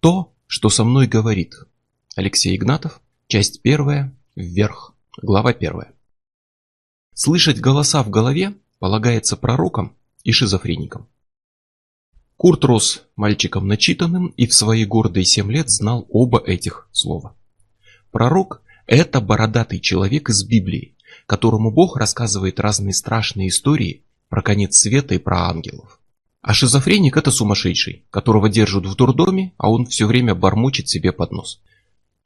То, что со мной говорит. Алексей Игнатов, часть первая, вверх, глава первая. Слышать голоса в голове полагается пророкам и шизофреникам. Курт рос мальчиком начитанным и в свои гордые семь лет знал оба этих слова. Пророк – это бородатый человек из Библии, которому Бог рассказывает разные страшные истории про конец света и про ангелов. А шизофреник – это сумасшедший, которого держат в дурдоме, а он все время бормочет себе под нос.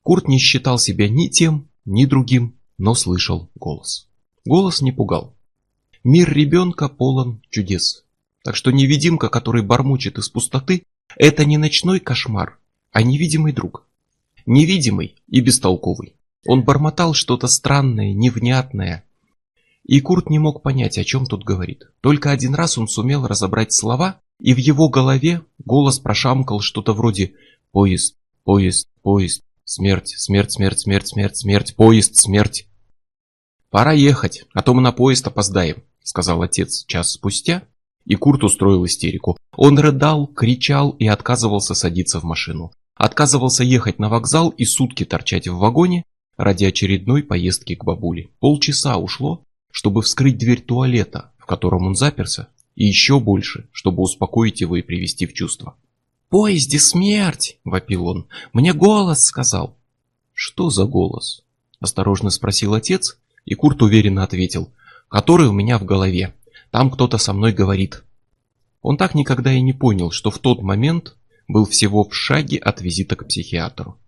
Курт не считал себя ни тем, ни другим, но слышал голос. Голос не пугал. Мир ребенка полон чудес. Так что невидимка, который бормочет из пустоты, это не ночной кошмар, а невидимый друг. Невидимый и бестолковый. Он бормотал что-то странное, невнятное. И Курт не мог понять, о чем тут говорит. Только один раз он сумел разобрать слова, и в его голове голос прошамкал что-то вроде «Поезд, поезд, поезд, смерть, смерть, смерть, смерть, смерть, смерть, поезд, смерть». «Пора ехать, а то мы на поезд опоздаем», — сказал отец час спустя, и Курт устроил истерику. Он рыдал, кричал и отказывался садиться в машину. Отказывался ехать на вокзал и сутки торчать в вагоне ради очередной поездки к бабуле. Полчаса ушло, чтобы вскрыть дверь туалета, в котором он заперся, и еще больше, чтобы успокоить его и привести в чувство. «Поезде смерть!» — вопил он. «Мне голос сказал!» «Что за голос?» — осторожно спросил отец, и Курт уверенно ответил. «Который у меня в голове. Там кто-то со мной говорит». Он так никогда и не понял, что в тот момент был всего в шаге от визита к психиатру.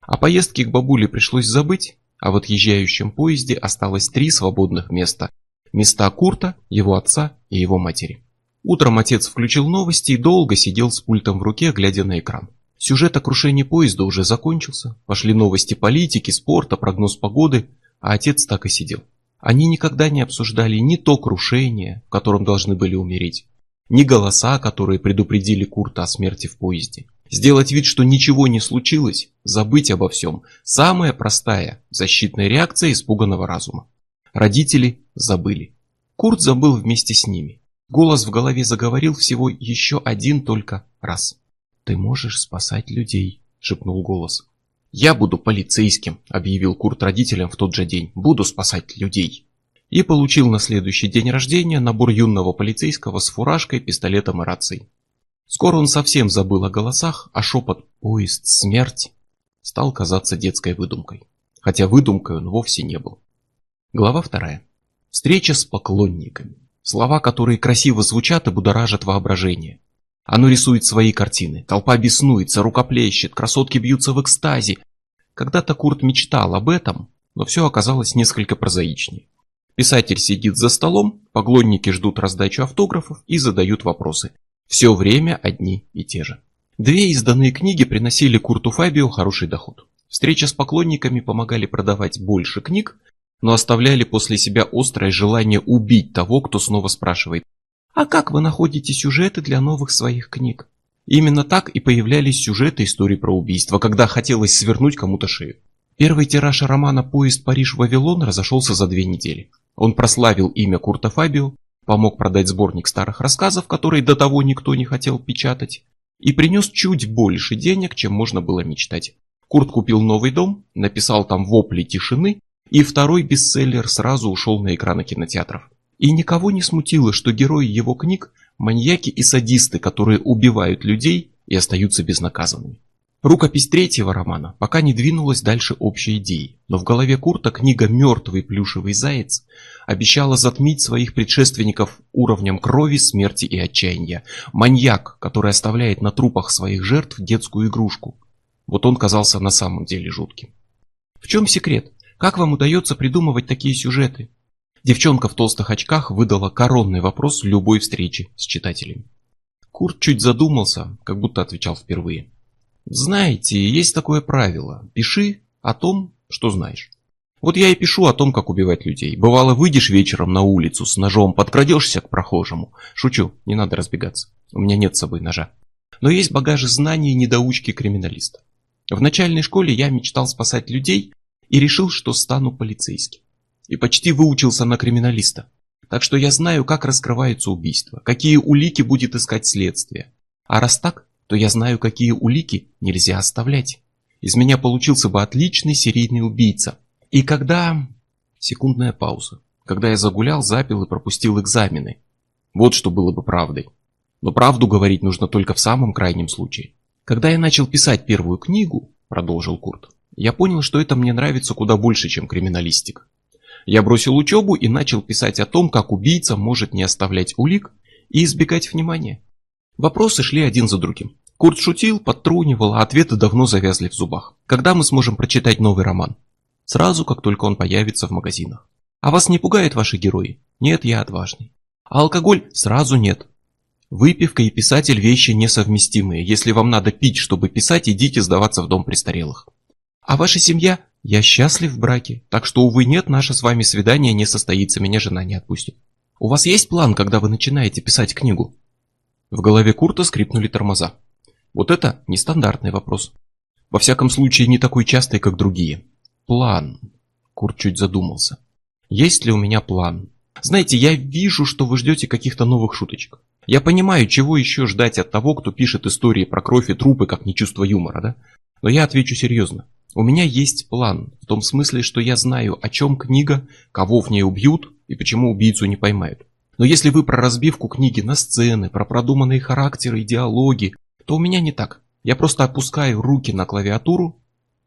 О поездке к бабуле пришлось забыть, а в отъезжающем поезде осталось три свободных места. Места Курта, его отца и его матери. Утром отец включил новости и долго сидел с пультом в руке, глядя на экран. Сюжет о крушении поезда уже закончился, пошли новости политики, спорта, прогноз погоды, а отец так и сидел. Они никогда не обсуждали ни то крушение, в котором должны были умереть, ни голоса, которые предупредили Курта о смерти в поезде. Сделать вид, что ничего не случилось, забыть обо всем – самая простая защитная реакция испуганного разума. Родители забыли. Курт забыл вместе с ними. Голос в голове заговорил всего еще один только раз. «Ты можешь спасать людей», – шепнул голос. «Я буду полицейским», – объявил Курт родителям в тот же день. «Буду спасать людей» и получил на следующий день рождения набор юного полицейского с фуражкой, пистолетом и рацией. Скоро он совсем забыл о голосах, а шепот «Поезд, смерть» стал казаться детской выдумкой. Хотя выдумкой он вовсе не был. Глава вторая. Встреча с поклонниками. Слова, которые красиво звучат и будоражат воображение. Оно рисует свои картины. Толпа беснуется, рукоплещет, красотки бьются в экстазе. Когда-то Курт мечтал об этом, но все оказалось несколько прозаичнее. Писатель сидит за столом, поклонники ждут раздачу автографов и задают вопросы. Все время одни и те же. Две изданные книги приносили Курту Фабио хороший доход. Встреча с поклонниками помогали продавать больше книг, но оставляли после себя острое желание убить того, кто снова спрашивает «А как вы находите сюжеты для новых своих книг?» Именно так и появлялись сюжеты истории про убийство, когда хотелось свернуть кому-то шею. Первый тираж романа «Поезд Париж-Вавилон» разошелся за две недели. Он прославил имя Курта Фабио, помог продать сборник старых рассказов, которые до того никто не хотел печатать, и принес чуть больше денег, чем можно было мечтать. Курт купил новый дом, написал там вопли тишины, и второй бестселлер сразу ушел на экраны кинотеатров. И никого не смутило, что герои его книг – маньяки и садисты, которые убивают людей и остаются безнаказанными. Рукопись третьего романа пока не двинулась дальше общей идеи, но в голове Курта книга «Мертвый плюшевый заяц» обещала затмить своих предшественников уровнем крови, смерти и отчаяния. Маньяк, который оставляет на трупах своих жертв детскую игрушку. Вот он казался на самом деле жутким. В чем секрет? Как вам удается придумывать такие сюжеты? Девчонка в толстых очках выдала коронный вопрос любой встречи с читателями. Курт чуть задумался, как будто отвечал впервые. Знаете, есть такое правило. Пиши о том, что знаешь. Вот я и пишу о том, как убивать людей. Бывало, выйдешь вечером на улицу с ножом, подкрадешься к прохожему. Шучу, не надо разбегаться. У меня нет с собой ножа. Но есть багаж знаний недоучки криминалиста. В начальной школе я мечтал спасать людей и решил, что стану полицейским. И почти выучился на криминалиста. Так что я знаю, как раскрывается убийство, какие улики будет искать следствие. А раз так, то я знаю, какие улики нельзя оставлять. Из меня получился бы отличный серийный убийца. И когда... Секундная пауза. Когда я загулял, запил и пропустил экзамены. Вот что было бы правдой. Но правду говорить нужно только в самом крайнем случае. Когда я начал писать первую книгу, продолжил Курт, я понял, что это мне нравится куда больше, чем криминалистика. Я бросил учебу и начал писать о том, как убийца может не оставлять улик и избегать внимания. Вопросы шли один за другим. Курт шутил, подтрунивал, а ответы давно завязли в зубах. Когда мы сможем прочитать новый роман? Сразу, как только он появится в магазинах. А вас не пугают ваши герои? Нет, я отважный. А алкоголь? Сразу нет. Выпивка и писатель вещи несовместимые. Если вам надо пить, чтобы писать, идите сдаваться в дом престарелых. А ваша семья? Я счастлив в браке. Так что, увы, нет, наше с вами свидание не состоится, меня жена не отпустит. У вас есть план, когда вы начинаете писать книгу? В голове Курта скрипнули тормоза. Вот это нестандартный вопрос. Во всяком случае, не такой частый, как другие. План. Курт чуть задумался. Есть ли у меня план? Знаете, я вижу, что вы ждете каких-то новых шуточек. Я понимаю, чего еще ждать от того, кто пишет истории про кровь и трупы, как не чувство юмора, да? Но я отвечу серьезно. У меня есть план, в том смысле, что я знаю, о чем книга, кого в ней убьют и почему убийцу не поймают. Но если вы про разбивку книги на сцены, про продуманные характеры и диалоги, то у меня не так. Я просто опускаю руки на клавиатуру,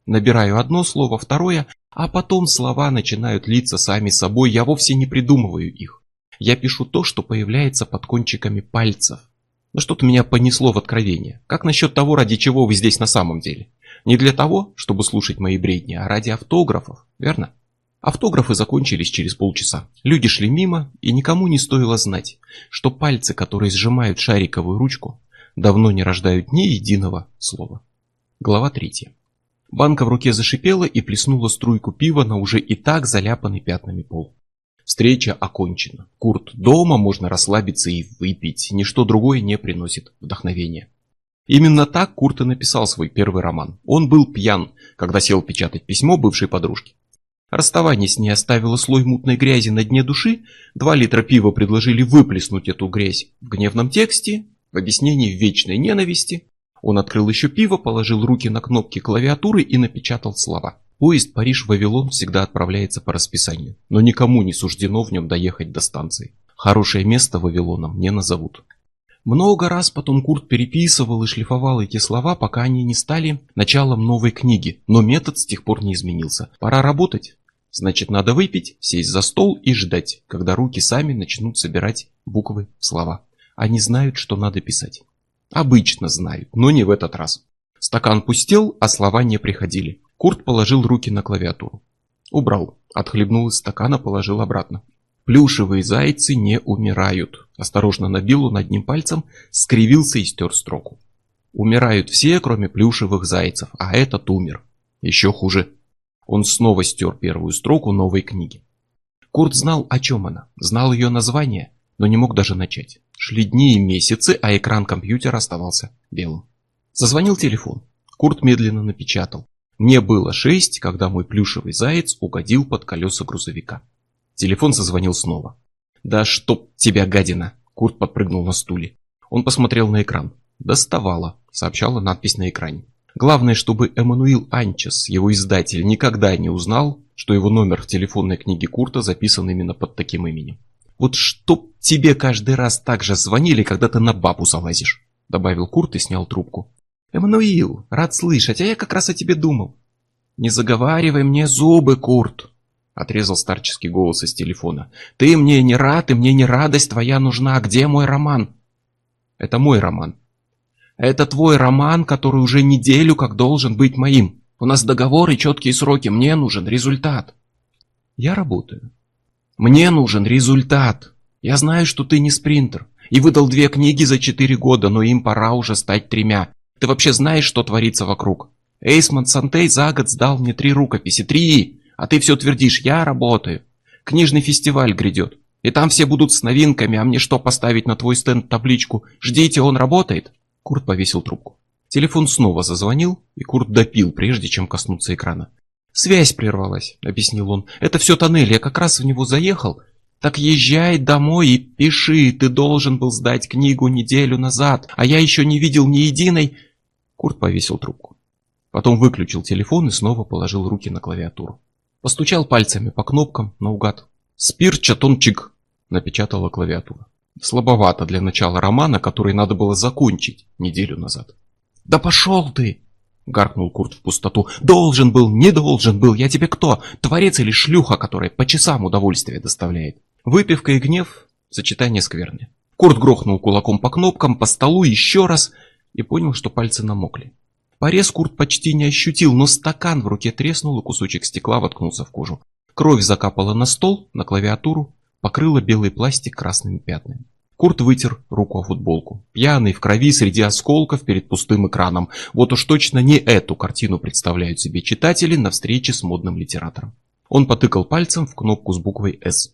набираю одно слово, второе, а потом слова начинают литься сами собой, я вовсе не придумываю их. Я пишу то, что появляется под кончиками пальцев. Но что-то меня понесло в откровение. Как насчет того, ради чего вы здесь на самом деле? Не для того, чтобы слушать мои бредни, а ради автографов, верно? Автографы закончились через полчаса. Люди шли мимо, и никому не стоило знать, что пальцы, которые сжимают шариковую ручку, давно не рождают ни единого слова. Глава третья. Банка в руке зашипела и плеснула струйку пива на уже и так заляпанный пятнами пол. Встреча окончена. Курт дома, можно расслабиться и выпить. Ничто другое не приносит вдохновения. Именно так Курт и написал свой первый роман. Он был пьян, когда сел печатать письмо бывшей подружке. Расставание с ней оставило слой мутной грязи на дне души, два литра пива предложили выплеснуть эту грязь в гневном тексте, в объяснении вечной ненависти. Он открыл еще пиво, положил руки на кнопки клавиатуры и напечатал слова. Поезд Париж-Вавилон всегда отправляется по расписанию, но никому не суждено в нем доехать до станции. Хорошее место Вавилоном не назовут. Много раз потом Курт переписывал и шлифовал эти слова, пока они не стали началом новой книги, но метод с тех пор не изменился. Пора работать. Значит, надо выпить, сесть за стол и ждать, когда руки сами начнут собирать буквы слова. Они знают, что надо писать. Обычно знают, но не в этот раз. Стакан пустел, а слова не приходили. Курт положил руки на клавиатуру. Убрал. Отхлебнул из стакана, положил обратно. Плюшевые зайцы не умирают. Осторожно набил он одним пальцем, скривился и стер строку. Умирают все, кроме плюшевых зайцев, а этот умер. Еще хуже. Он снова стер первую строку новой книги. Курт знал, о чем она, знал ее название, но не мог даже начать. Шли дни и месяцы, а экран компьютера оставался белым. Зазвонил телефон. Курт медленно напечатал. Мне было шесть, когда мой плюшевый заяц угодил под колеса грузовика. Телефон зазвонил снова. «Да чтоб тебя, гадина!» Курт подпрыгнул на стуле. Он посмотрел на экран. «Доставала», — сообщала надпись на экране. Главное, чтобы Эммануил Анчес, его издатель, никогда не узнал, что его номер в телефонной книге Курта записан именно под таким именем. «Вот чтоб тебе каждый раз так же звонили, когда ты на бабу залазишь», — добавил Курт и снял трубку. «Эммануил, рад слышать, а я как раз о тебе думал». «Не заговаривай мне зубы, Курт!» Отрезал старческий голос из телефона. «Ты мне не рад, и мне не радость твоя нужна. Где мой роман?» «Это мой роман». «Это твой роман, который уже неделю как должен быть моим. У нас договор и четкие сроки. Мне нужен результат». «Я работаю». «Мне нужен результат. Я знаю, что ты не спринтер. И выдал две книги за четыре года, но им пора уже стать тремя. Ты вообще знаешь, что творится вокруг? Эйсман Сантей за год сдал мне три рукописи. Три! А ты все твердишь, я работаю. Книжный фестиваль грядет. И там все будут с новинками, а мне что поставить на твой стенд табличку «Ждите, он работает»?» Курт повесил трубку. Телефон снова зазвонил, и Курт допил, прежде чем коснуться экрана. «Связь прервалась», — объяснил он. «Это все тоннель, я как раз в него заехал. Так езжай домой и пиши, ты должен был сдать книгу неделю назад, а я еще не видел ни единой... Курт повесил трубку. Потом выключил телефон и снова положил руки на клавиатуру. Постучал пальцами по кнопкам наугад. «Спир Чатончик», — напечатала клавиатура. Слабовато для начала романа, который надо было закончить неделю назад. «Да пошел ты!» — гаркнул Курт в пустоту. «Должен был, не должен был, я тебе кто? Творец или шлюха, которая по часам удовольствие доставляет?» Выпивка и гнев — сочетание скверное. Курт грохнул кулаком по кнопкам, по столу еще раз и понял, что пальцы намокли. Порез Курт почти не ощутил, но стакан в руке треснул, и кусочек стекла воткнулся в кожу. Кровь закапала на стол, на клавиатуру, покрыла белый пластик красными пятнами. Курт вытер руку о футболку. Пьяный, в крови, среди осколков, перед пустым экраном. Вот уж точно не эту картину представляют себе читатели на встрече с модным литератором. Он потыкал пальцем в кнопку с буквой «С».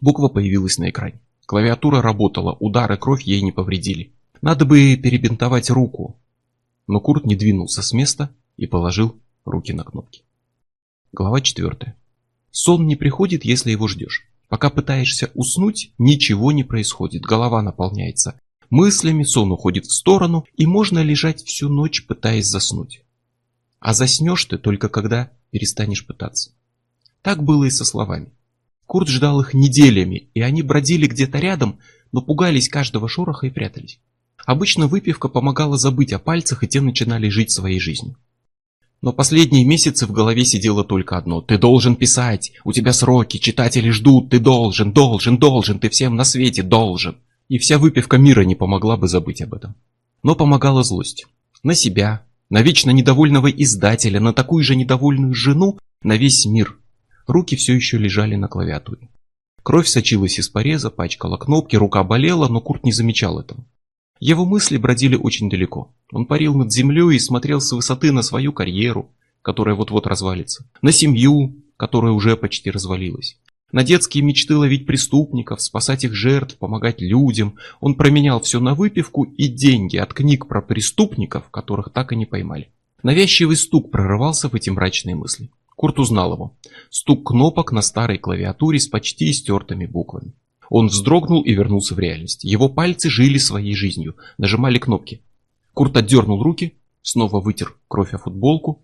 Буква появилась на экране. Клавиатура работала, удары кровь ей не повредили. Надо бы перебинтовать руку, но Курт не двинулся с места и положил руки на кнопки. Глава 4. Сон не приходит, если его ждешь. Пока пытаешься уснуть, ничего не происходит, голова наполняется. Мыслями сон уходит в сторону, и можно лежать всю ночь, пытаясь заснуть. А заснешь ты только когда перестанешь пытаться. Так было и со словами. Курт ждал их неделями, и они бродили где-то рядом, но пугались каждого шороха и прятались. Обычно выпивка помогала забыть о пальцах, и те начинали жить своей жизнью. Но последние месяцы в голове сидело только одно. Ты должен писать, у тебя сроки, читатели ждут, ты должен, должен, должен, ты всем на свете должен. И вся выпивка мира не помогла бы забыть об этом. Но помогала злость. На себя, на вечно недовольного издателя, на такую же недовольную жену, на весь мир. Руки все еще лежали на клавиатуре. Кровь сочилась из пореза, пачкала кнопки, рука болела, но Курт не замечал этого. Его мысли бродили очень далеко. Он парил над землей и смотрел с высоты на свою карьеру, которая вот-вот развалится, на семью, которая уже почти развалилась, на детские мечты ловить преступников, спасать их жертв, помогать людям. Он променял все на выпивку и деньги от книг про преступников, которых так и не поймали. Навязчивый стук прорывался в эти мрачные мысли. Курт узнал его. Стук кнопок на старой клавиатуре с почти стертыми буквами. Он вздрогнул и вернулся в реальность. Его пальцы жили своей жизнью, нажимали кнопки. Курт отдернул руки, снова вытер кровь о футболку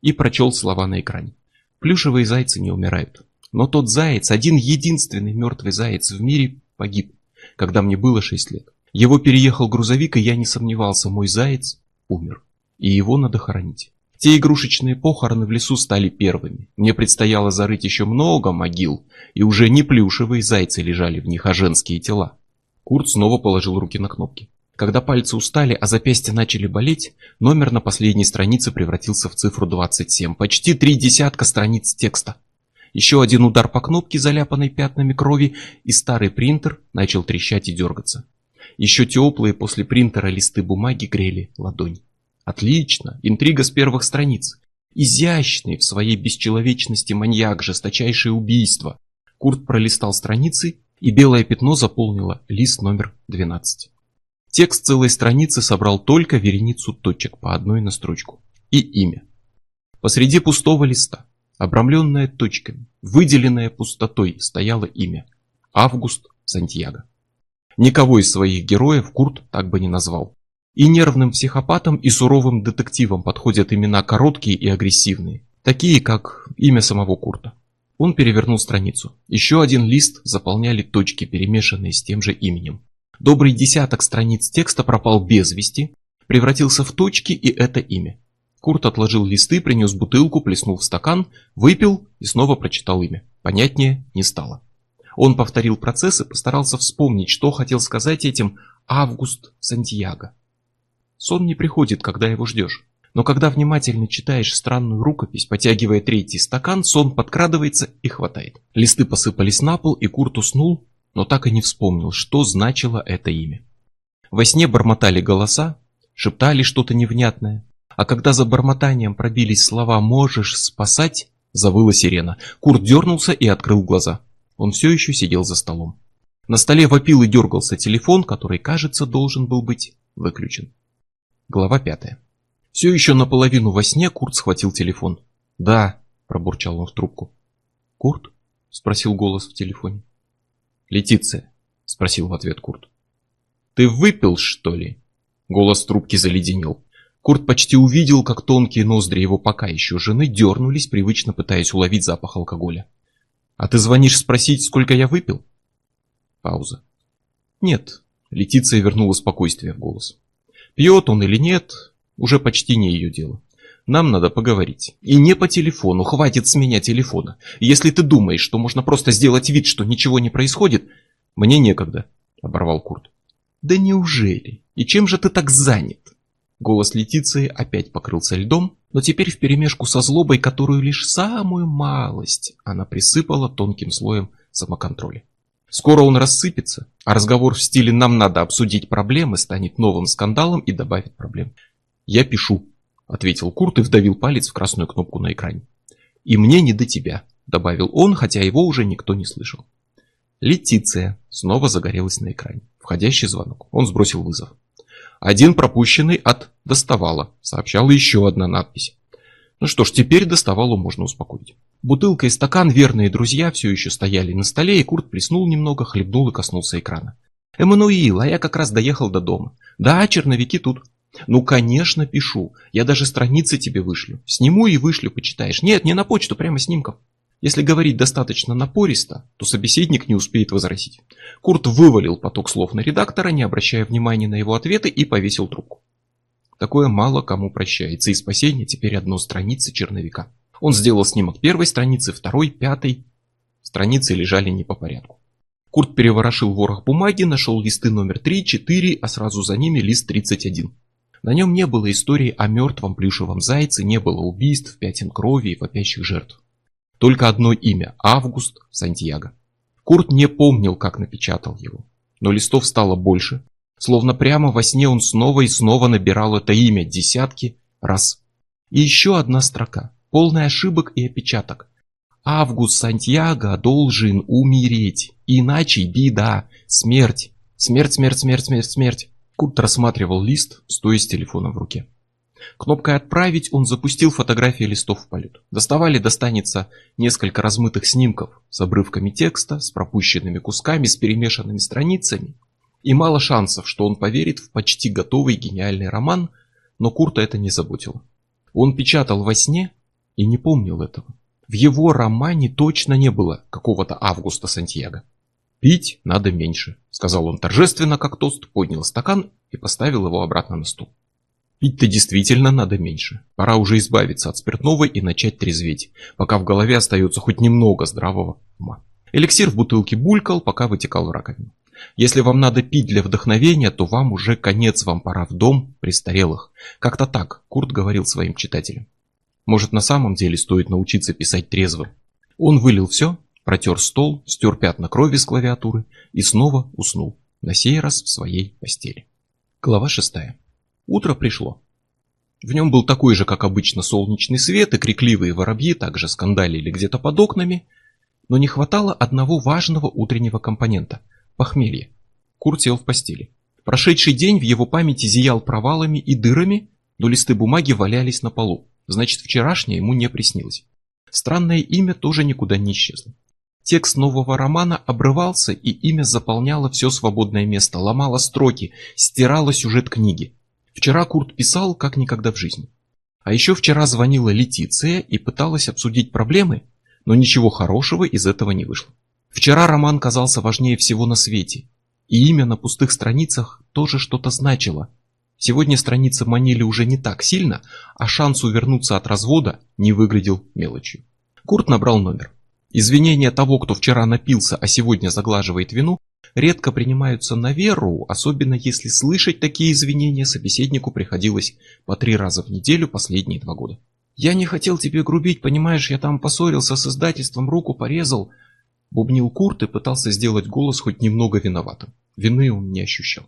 и прочел слова на экране. Плюшевые зайцы не умирают. Но тот заяц, один единственный мертвый заяц в мире, погиб, когда мне было 6 лет. Его переехал грузовик, и я не сомневался, мой заяц умер. И его надо хоронить. Те игрушечные похороны в лесу стали первыми. Мне предстояло зарыть еще много могил, и уже не плюшевые зайцы лежали в них, а женские тела. Курт снова положил руки на кнопки. Когда пальцы устали, а запястья начали болеть, номер на последней странице превратился в цифру 27. Почти три десятка страниц текста. Еще один удар по кнопке, заляпанной пятнами крови, и старый принтер начал трещать и дергаться. Еще теплые после принтера листы бумаги грели ладонь. Отлично, интрига с первых страниц. Изящный в своей бесчеловечности маньяк, жесточайшее убийство. Курт пролистал страницы, и белое пятно заполнило лист номер 12. Текст целой страницы собрал только вереницу точек по одной на строчку. И имя. Посреди пустого листа, обрамленное точками, выделенное пустотой, стояло имя. Август Сантьяго. Никого из своих героев Курт так бы не назвал. И нервным психопатам, и суровым детективам подходят имена короткие и агрессивные, такие как имя самого Курта. Он перевернул страницу. Еще один лист заполняли точки, перемешанные с тем же именем. Добрый десяток страниц текста пропал без вести, превратился в точки и это имя. Курт отложил листы, принес бутылку, плеснул в стакан, выпил и снова прочитал имя. Понятнее не стало. Он повторил процесс и постарался вспомнить, что хотел сказать этим «Август Сантьяго». Сон не приходит, когда его ждешь. Но когда внимательно читаешь странную рукопись, потягивая третий стакан, сон подкрадывается и хватает. Листы посыпались на пол, и Курт уснул, но так и не вспомнил, что значило это имя. Во сне бормотали голоса, шептали что-то невнятное, а когда за бормотанием пробились слова «можешь спасать», завыла сирена. Курт дернулся и открыл глаза. Он все еще сидел за столом. На столе вопил и дергался телефон, который, кажется, должен был быть выключен. Глава пятая. Все еще наполовину во сне Курт схватил телефон. «Да», – пробурчал он в трубку. «Курт?» – спросил голос в телефоне. Летиция, спросил в ответ Курт. Ты выпил, что ли? Голос трубки заледенел. Курт почти увидел, как тонкие ноздри его пока еще жены дернулись, привычно пытаясь уловить запах алкоголя. «А ты звонишь спросить, сколько я выпил?» Пауза. «Нет», — Летиция вернула спокойствие в голос. «Пьет он или нет, уже почти не ее дело. Нам надо поговорить. И не по телефону, хватит с меня телефона. Если ты думаешь, что можно просто сделать вид, что ничего не происходит, мне некогда», — оборвал Курт. «Да неужели? И чем же ты так занят?» Голос Летиции опять покрылся льдом, но теперь вперемешку со злобой, которую лишь самую малость она присыпала тонким слоем самоконтроля. Скоро он рассыпется, а разговор в стиле «нам надо обсудить проблемы» станет новым скандалом и добавит проблем. «Я пишу», — ответил Курт и вдавил палец в красную кнопку на экране. «И мне не до тебя», — добавил он, хотя его уже никто не слышал. Летиция снова загорелась на экране. Входящий звонок. Он сбросил вызов. Один пропущенный от «доставала», сообщала еще одна надпись. Ну что ж, теперь доставалу можно успокоить. Бутылка и стакан, верные друзья, все еще стояли на столе, и Курт плеснул немного, хлебнул и коснулся экрана. «Эммануил, а я как раз доехал до дома. Да, черновики тут. Ну, конечно, пишу. Я даже страницы тебе вышлю. Сниму и вышлю, почитаешь. Нет, не на почту, прямо снимков. Если говорить достаточно напористо, то собеседник не успеет возразить. Курт вывалил поток слов на редактора, не обращая внимания на его ответы, и повесил трубку. Такое мало кому прощается, и спасение теперь одно страницы черновика. Он сделал снимок первой страницы, второй, пятой. Страницы лежали не по порядку. Курт переворошил ворох бумаги, нашел листы номер 3, 4, а сразу за ними лист 31. На нем не было истории о мертвом плюшевом зайце, не было убийств, пятен крови и вопящих жертв. Только одно имя – Август Сантьяго. Курт не помнил, как напечатал его. Но листов стало больше. Словно прямо во сне он снова и снова набирал это имя десятки раз. И еще одна строка, полная ошибок и опечаток. Август Сантьяго должен умереть, иначе беда, смерть, смерть, смерть, смерть, смерть, смерть. Курт рассматривал лист, стоя с телефоном в руке. Кнопкой «Отправить» он запустил фотографии листов в полет. Доставали достанется несколько размытых снимков с обрывками текста, с пропущенными кусками, с перемешанными страницами. И мало шансов, что он поверит в почти готовый гениальный роман, но Курта это не заботило. Он печатал во сне и не помнил этого. В его романе точно не было какого-то Августа Сантьяго. «Пить надо меньше», — сказал он торжественно, как тост, поднял стакан и поставил его обратно на стул. Пить-то действительно надо меньше. Пора уже избавиться от спиртного и начать трезветь, пока в голове остается хоть немного здравого ума. Эликсир в бутылке булькал, пока вытекал в раковину. Если вам надо пить для вдохновения, то вам уже конец, вам пора в дом престарелых. Как-то так Курт говорил своим читателям. Может на самом деле стоит научиться писать трезвым. Он вылил все, протер стол, стер пятна крови с клавиатуры и снова уснул, на сей раз в своей постели. Глава шестая. Утро пришло. В нем был такой же, как обычно, солнечный свет, и крикливые воробьи также скандалили где-то под окнами, но не хватало одного важного утреннего компонента – похмелья. Курт сел в постели. Прошедший день в его памяти зиял провалами и дырами, но листы бумаги валялись на полу. Значит, вчерашнее ему не приснилось. Странное имя тоже никуда не исчезло. Текст нового романа обрывался, и имя заполняло все свободное место, ломало строки, стирало сюжет книги. Вчера Курт писал как никогда в жизни. А еще вчера звонила Летиция и пыталась обсудить проблемы, но ничего хорошего из этого не вышло. Вчера роман казался важнее всего на свете, и имя на пустых страницах тоже что-то значило. Сегодня страницы манили уже не так сильно, а шанс увернуться от развода не выглядел мелочью. Курт набрал номер. Извинения того, кто вчера напился, а сегодня заглаживает вину, редко принимаются на веру, особенно если слышать такие извинения собеседнику приходилось по три раза в неделю последние два года. «Я не хотел тебе грубить, понимаешь, я там поссорился с издательством, руку порезал», бубнил Курт и пытался сделать голос хоть немного виноватым. Вины он не ощущал.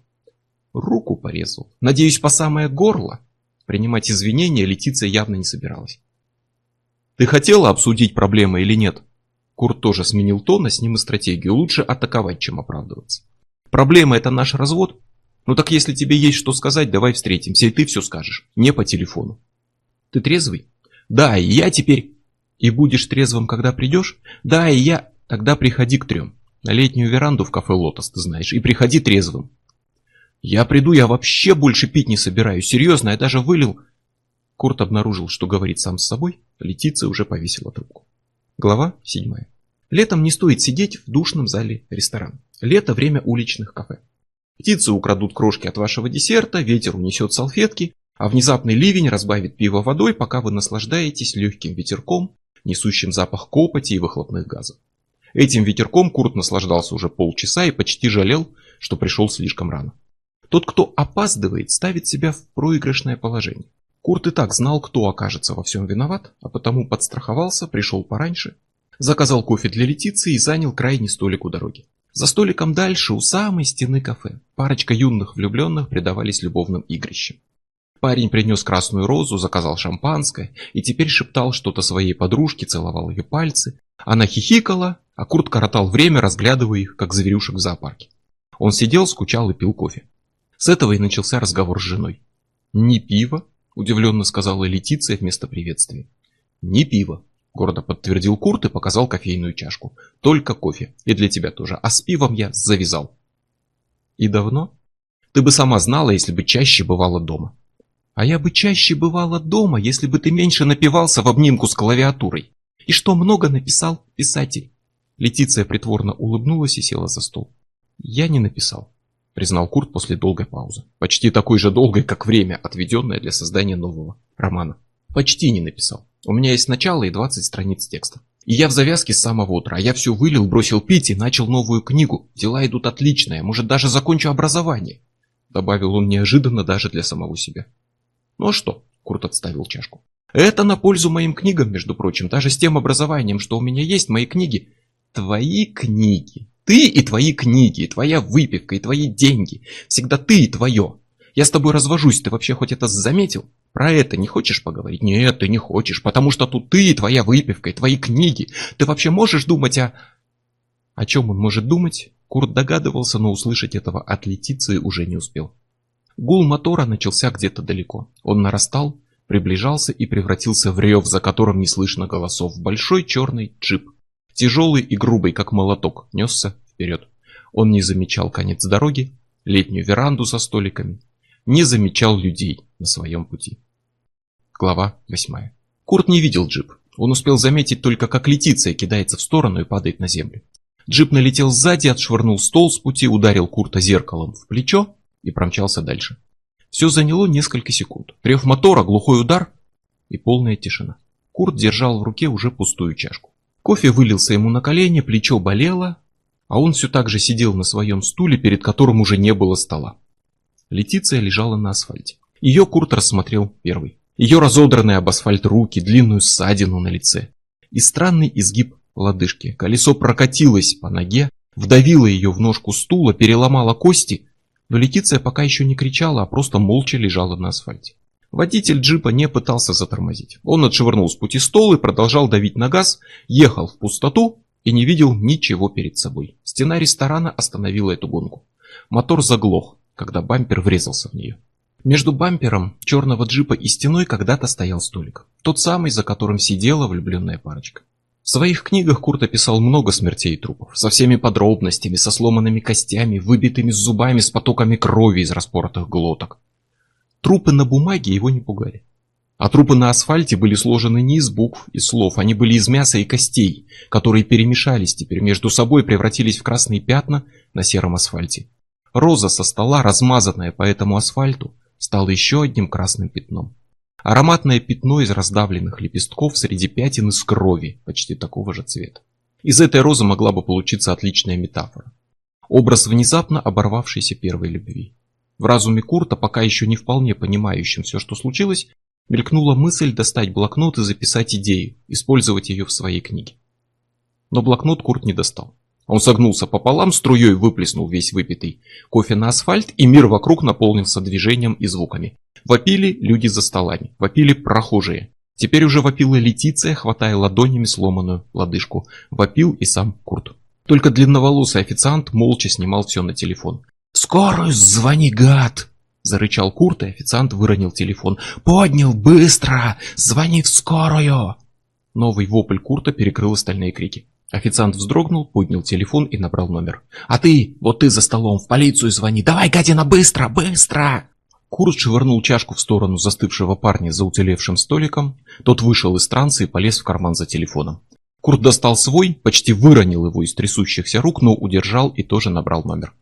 Руку порезал. Надеюсь, по самое горло. Принимать извинения Летиция явно не собиралась. «Ты хотела обсудить проблемы или нет?» Курт тоже сменил тон, а с ним и стратегию. Лучше атаковать, чем оправдываться. Проблема это наш развод? Ну так если тебе есть что сказать, давай встретимся, и ты все скажешь. Не по телефону. Ты трезвый? Да, и я теперь... И будешь трезвым, когда придешь? Да, и я... Тогда приходи к трем. на летнюю веранду в кафе «Лотос», ты знаешь, и приходи трезвым. Я приду, я вообще больше пить не собираюсь, серьезно, я даже вылил... Курт обнаружил, что говорит сам с собой, Летиция уже повесила трубку. Глава 7. Летом не стоит сидеть в душном зале ресторана. Лето – время уличных кафе. Птицы украдут крошки от вашего десерта, ветер унесет салфетки, а внезапный ливень разбавит пиво водой, пока вы наслаждаетесь легким ветерком, несущим запах копоти и выхлопных газов. Этим ветерком Курт наслаждался уже полчаса и почти жалел, что пришел слишком рано. Тот, кто опаздывает, ставит себя в проигрышное положение. Курт и так знал, кто окажется во всем виноват, а потому подстраховался, пришел пораньше, заказал кофе для Летиции и занял крайний столик у дороги. За столиком дальше, у самой стены кафе, парочка юных влюбленных предавались любовным игрищам. Парень принес красную розу, заказал шампанское и теперь шептал что-то своей подружке, целовал ее пальцы. Она хихикала, а Курт коротал время, разглядывая их, как зверюшек в зоопарке. Он сидел, скучал и пил кофе. С этого и начался разговор с женой. «Не пиво?» – удивленно сказала Летиция вместо приветствия. «Не пиво», – гордо подтвердил Курт и показал кофейную чашку. «Только кофе. И для тебя тоже. А с пивом я завязал». «И давно?» «Ты бы сама знала, если бы чаще бывала дома». А я бы чаще бывала дома, если бы ты меньше напивался в обнимку с клавиатурой. И что много написал писатель. Летиция притворно улыбнулась и села за стол. Я не написал, признал Курт после долгой паузы. Почти такой же долгой, как время, отведенное для создания нового романа. Почти не написал. У меня есть начало и 20 страниц текста. И я в завязке с самого утра. Я все вылил, бросил пить и начал новую книгу. Дела идут отличные, может даже закончу образование. Добавил он неожиданно даже для самого себя. Ну а что? Курт отставил чашку. Это на пользу моим книгам, между прочим, даже с тем образованием, что у меня есть, мои книги. Твои книги. Ты и твои книги, и твоя выпивка, и твои деньги. Всегда ты и твое. Я с тобой развожусь, ты вообще хоть это заметил? Про это не хочешь поговорить? Нет, ты не хочешь, потому что тут ты и твоя выпивка, и твои книги. Ты вообще можешь думать о... О чем он может думать? Курт догадывался, но услышать этого от Летиции уже не успел. Гул мотора начался где-то далеко. Он нарастал, приближался и превратился в рев, за которым не слышно голосов. Большой черный джип, тяжелый и грубый, как молоток, несся вперед. Он не замечал конец дороги, летнюю веранду со столиками, не замечал людей на своем пути. Глава 8. Курт не видел джип. Он успел заметить только, как Летиция кидается в сторону и падает на землю. Джип налетел сзади, отшвырнул стол с пути, ударил Курта зеркалом в плечо и промчался дальше. Все заняло несколько секунд. Рев мотора, глухой удар и полная тишина. Курт держал в руке уже пустую чашку. Кофе вылился ему на колени, плечо болело, а он все так же сидел на своем стуле, перед которым уже не было стола. Летиция лежала на асфальте. Ее Курт рассмотрел первый. Ее разодранные об асфальт руки, длинную ссадину на лице и странный изгиб лодыжки. Колесо прокатилось по ноге, вдавило ее в ножку стула, переломало кости но Летиция пока еще не кричала, а просто молча лежала на асфальте. Водитель джипа не пытался затормозить. Он отшвырнул с пути стол и продолжал давить на газ, ехал в пустоту и не видел ничего перед собой. Стена ресторана остановила эту гонку. Мотор заглох, когда бампер врезался в нее. Между бампером черного джипа и стеной когда-то стоял столик. Тот самый, за которым сидела влюбленная парочка. В своих книгах Курт описал много смертей и трупов, со всеми подробностями, со сломанными костями, выбитыми зубами, с потоками крови из распоротых глоток. Трупы на бумаге его не пугали. А трупы на асфальте были сложены не из букв и слов, они были из мяса и костей, которые перемешались теперь между собой и превратились в красные пятна на сером асфальте. Роза со стола, размазанная по этому асфальту, стала еще одним красным пятном. Ароматное пятно из раздавленных лепестков среди пятен из крови, почти такого же цвета. Из этой розы могла бы получиться отличная метафора. Образ внезапно оборвавшейся первой любви. В разуме Курта, пока еще не вполне понимающим все, что случилось, мелькнула мысль достать блокнот и записать идею, использовать ее в своей книге. Но блокнот Курт не достал. Он согнулся пополам, струей выплеснул весь выпитый кофе на асфальт, и мир вокруг наполнился движением и звуками. Вопили люди за столами, вопили прохожие. Теперь уже вопила Летиция, хватая ладонями сломанную лодыжку. Вопил и сам Курт. Только длинноволосый официант молча снимал все на телефон. «Скорую звони, гад!» Зарычал Курт, и официант выронил телефон. «Поднял, быстро! Звони в скорую!» Новый вопль Курта перекрыл остальные крики. Официант вздрогнул, поднял телефон и набрал номер. «А ты, вот ты за столом, в полицию звони! Давай, гадина, быстро, быстро!» Курт швырнул чашку в сторону застывшего парня за уцелевшим столиком. Тот вышел из транса и полез в карман за телефоном. Курт достал свой, почти выронил его из трясущихся рук, но удержал и тоже набрал номер.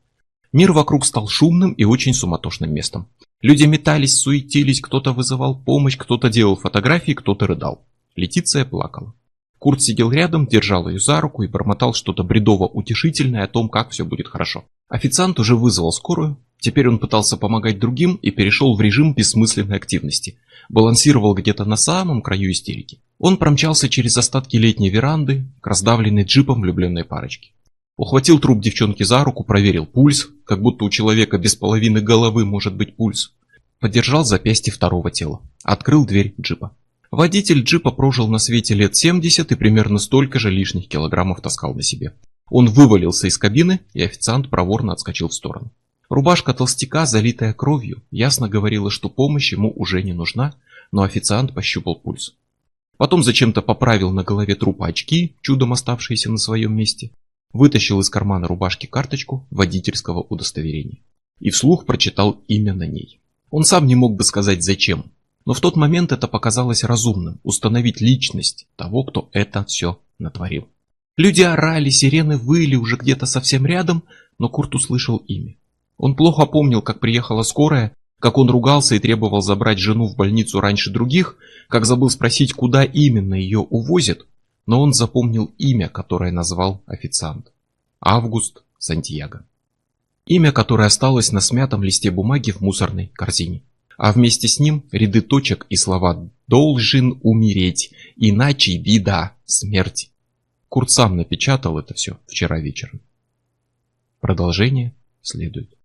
Мир вокруг стал шумным и очень суматошным местом. Люди метались, суетились, кто-то вызывал помощь, кто-то делал фотографии, кто-то рыдал. Летиция плакала. Курт сидел рядом, держал ее за руку и бормотал что-то бредово-утешительное о том, как все будет хорошо. Официант уже вызвал скорую, теперь он пытался помогать другим и перешел в режим бессмысленной активности. Балансировал где-то на самом краю истерики. Он промчался через остатки летней веранды к раздавленной джипом влюбленной парочке. Ухватил труп девчонки за руку, проверил пульс, как будто у человека без половины головы может быть пульс. Подержал запястье второго тела. Открыл дверь джипа. Водитель джипа прожил на свете лет 70 и примерно столько же лишних килограммов таскал на себе. Он вывалился из кабины, и официант проворно отскочил в сторону. Рубашка толстяка, залитая кровью, ясно говорила, что помощь ему уже не нужна, но официант пощупал пульс. Потом зачем-то поправил на голове трупа очки, чудом оставшиеся на своем месте, вытащил из кармана рубашки карточку водительского удостоверения и вслух прочитал имя на ней. Он сам не мог бы сказать зачем, но в тот момент это показалось разумным – установить личность того, кто это все натворил. Люди орали, сирены выли уже где-то совсем рядом, но Курт услышал имя. Он плохо помнил, как приехала скорая, как он ругался и требовал забрать жену в больницу раньше других, как забыл спросить, куда именно ее увозят, но он запомнил имя, которое назвал официант. Август Сантьяго. Имя, которое осталось на смятом листе бумаги в мусорной корзине а вместе с ним ряды точек и слова «должен умереть», «иначе беда, смерть». Курт сам напечатал это все вчера вечером. Продолжение следует.